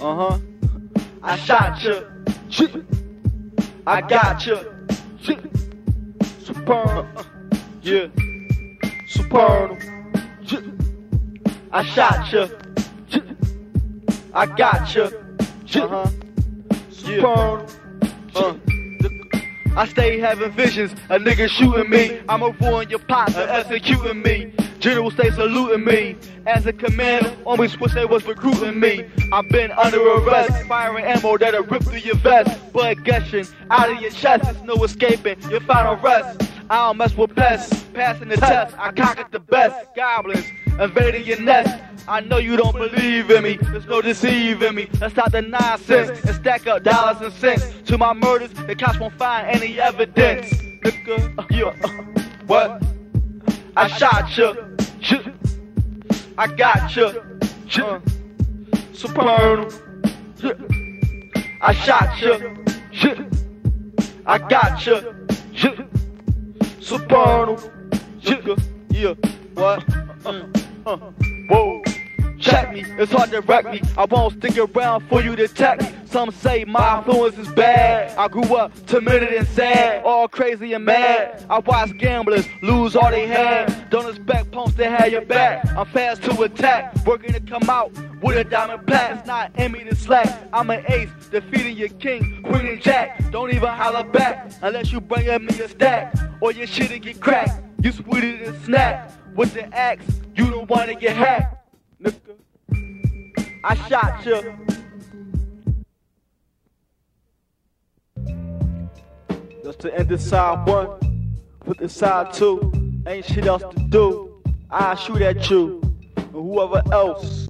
Uh huh. I shot you. I got you. Supernal. Yeah. Supernal. I shot you. I got you. Uh huh. Supernal. Uh. I stay having visions, a nigga shooting me. I'ma ruin your pot executing me. General stay saluting me. As a commander, always wish they was recruiting me. I've been under arrest, firing ammo that'll rip through your vest. Blood gushing out of your chest, there's no escaping your final rest. I don't mess with pests, passing the test. I cock it the best. Goblins invading your nest. I know you don't believe in me, there's no deceiving me. Let's stop the nonsense and stack up dollars and cents. To my murders, the cops won't find any evidence. Nigga, uh, yeah, uh, what? I shot you. I got you. Uh, supernal. I shot you. I got you. Supernal. Yeah. What? Uh, uh, whoa. Check me, it's hard to wreck me. I won't stick around for you to tech me. Some say my influence is bad. I grew up timid and sad, all crazy and mad. I watch gamblers lose all they had. Don't expect punks to have your back. I'm fast to attack, working to come out with a diamond plaque. It's not in me to slack. I'm an ace, defeating your king, queen and jack. Don't even holler back unless you bring me a stack, or your shit'll get cracked. You sweeter than snap with the axe. You don't wanna get hacked nigga. I shot you. Just to end this side one, put this side two. Ain't shit else to do. I shoot at you and whoever else.